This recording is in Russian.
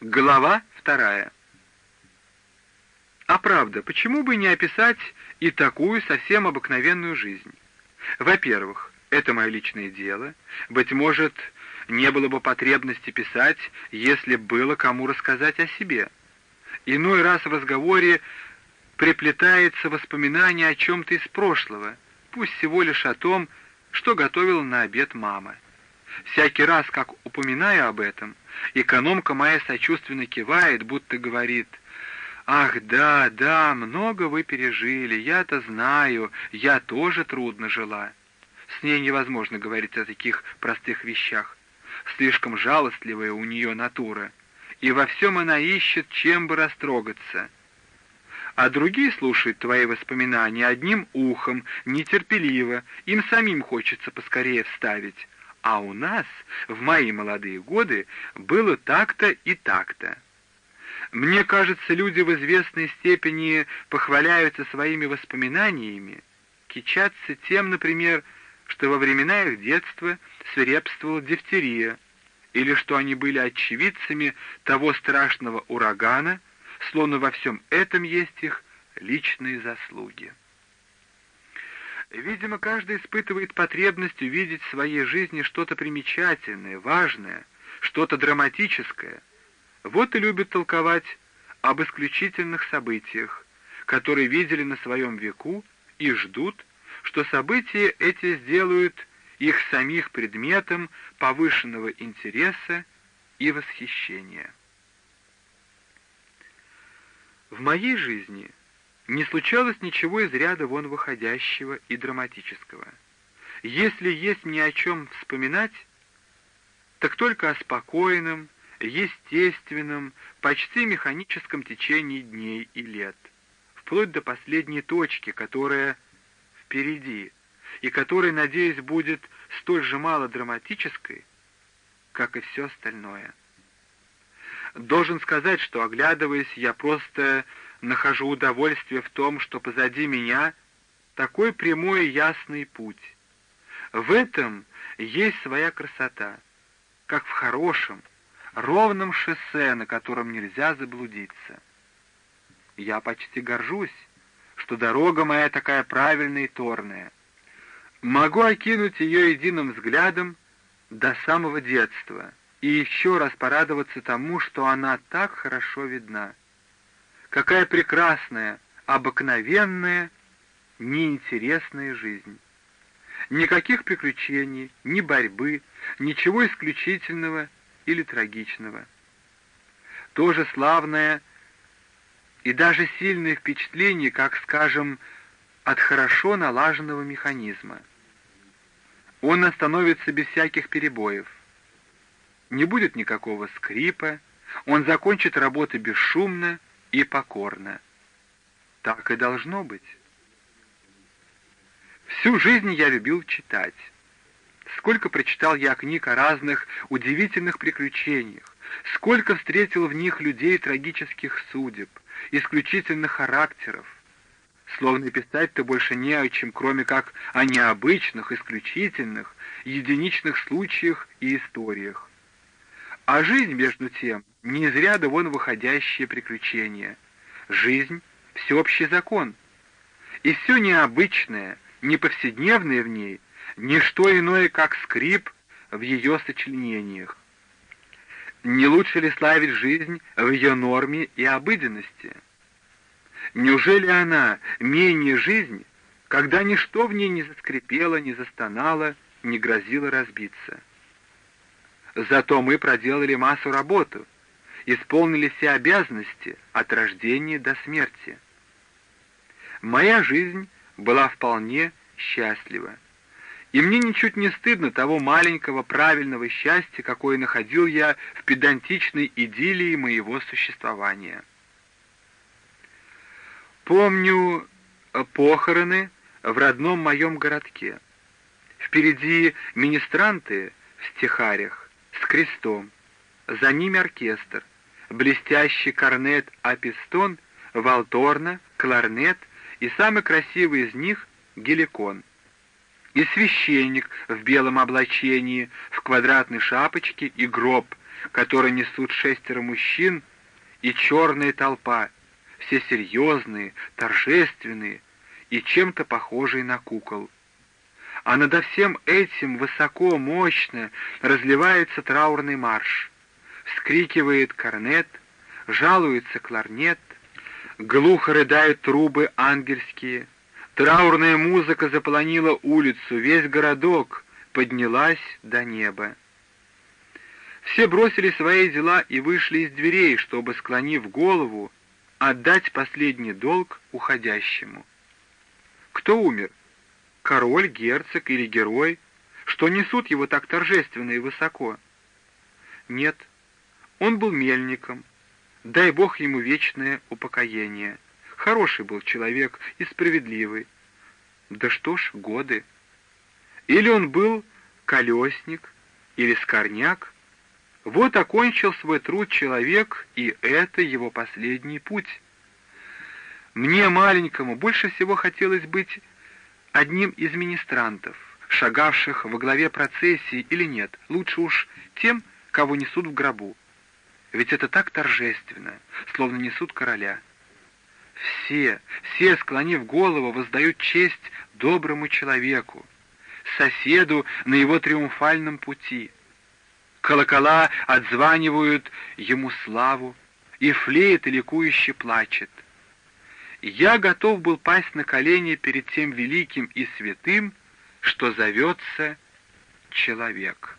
Глава вторая. А правда, почему бы не описать и такую совсем обыкновенную жизнь? Во-первых, это мое личное дело. Быть может, не было бы потребности писать, если было кому рассказать о себе. Иной раз в разговоре приплетается воспоминание о чем-то из прошлого, пусть всего лишь о том, что готовила на обед мама. Всякий раз, как упоминаю об этом, экономка моя сочувственно кивает, будто говорит, «Ах, да, да, много вы пережили, я-то знаю, я тоже трудно жила». С ней невозможно говорить о таких простых вещах. Слишком жалостливая у нее натура, и во всем она ищет, чем бы растрогаться. А другие слушают твои воспоминания одним ухом, нетерпеливо, им самим хочется поскорее вставить. А у нас, в мои молодые годы, было так-то и так-то. Мне кажется, люди в известной степени похваляются своими воспоминаниями, кичатся тем, например, что во времена их детства свирепствовала дифтерия, или что они были очевидцами того страшного урагана, словно во всем этом есть их личные заслуги. Видимо, каждый испытывает потребность увидеть в своей жизни что-то примечательное, важное, что-то драматическое. Вот и любят толковать об исключительных событиях, которые видели на своем веку и ждут, что события эти сделают их самих предметом повышенного интереса и восхищения. В моей жизни не случалось ничего из ряда вон выходящего и драматического. Если есть ни о чем вспоминать, так только о спокойном, естественном, почти механическом течении дней и лет, вплоть до последней точки, которая впереди, и которая, надеюсь, будет столь же мало драматической, как и все остальное. Должен сказать, что, оглядываясь, я просто нахожу удовольствие в том, что позади меня такой прямой и ясный путь. В этом есть своя красота, как в хорошем, ровном шоссе, на котором нельзя заблудиться. Я почти горжусь, что дорога моя такая правильная и торная. Могу окинуть ее единым взглядом до самого детства и еще раз порадоваться тому, что она так хорошо видна. Какая прекрасная, обыкновенная, неинтересная жизнь. Никаких приключений, ни борьбы, ничего исключительного или трагичного. Тоже славное и даже сильное впечатление, как, скажем, от хорошо налаженного механизма. Он остановится без всяких перебоев. Не будет никакого скрипа, он закончит работы бесшумно и покорно. Так и должно быть. Всю жизнь я любил читать. Сколько прочитал я книг о разных удивительных приключениях, сколько встретил в них людей трагических судеб, исключительных характеров. Словно писать-то больше не о чем, кроме как о необычных, исключительных, единичных случаях и историях. А жизнь, между тем, не из ряда вон выходящее приключение. Жизнь — всеобщий закон. И все необычное, неповседневное в ней — ничто иное, как скрип в ее сочленениях. Не лучше ли славить жизнь в ее норме и обыденности? Неужели она менее жизни, когда ничто в ней не заскрипело, не застонало, не грозило разбиться? Зато мы проделали массу работы, исполнили все обязанности от рождения до смерти. Моя жизнь была вполне счастлива. И мне ничуть не стыдно того маленького правильного счастья, какое находил я в педантичной идиллии моего существования. Помню э, похороны в родном моем городке. Впереди министранты в стихарях с крестом, за ними оркестр, блестящий корнет Апистон, валторна, кларнет и самый красивый из них — геликон и священник в белом облачении, в квадратной шапочке и гроб, который несут шестеро мужчин и черная толпа, все серьезные, торжественные и чем-то похожие на кукол. А над всем этим высоко, мощно разливается траурный марш. Вскрикивает корнет, жалуется кларнет, глухо рыдают трубы ангельские. Траурная музыка заполонила улицу, весь городок поднялась до неба. Все бросили свои дела и вышли из дверей, чтобы, склонив голову, отдать последний долг уходящему. Кто умер? Король, герцог или герой? Что несут его так торжественно и высоко? Нет, он был мельником. Дай Бог ему вечное упокоение. Хороший был человек и справедливый. Да что ж, годы. Или он был колесник, или скорняк, вот окончил свой труд человек, и это его последний путь. Мне, маленькому, больше всего хотелось быть одним из министрантов, шагавших во главе процессии или нет, лучше уж тем, кого несут в гробу. Ведь это так торжественно, словно несут короля. Все, все, склонив голову, воздают честь доброму человеку, соседу на его триумфальном пути — Колокола отзванивают ему славу, и флейта ликующе плачет. Я готов был пасть на колени перед тем великим и святым, что зовется человек».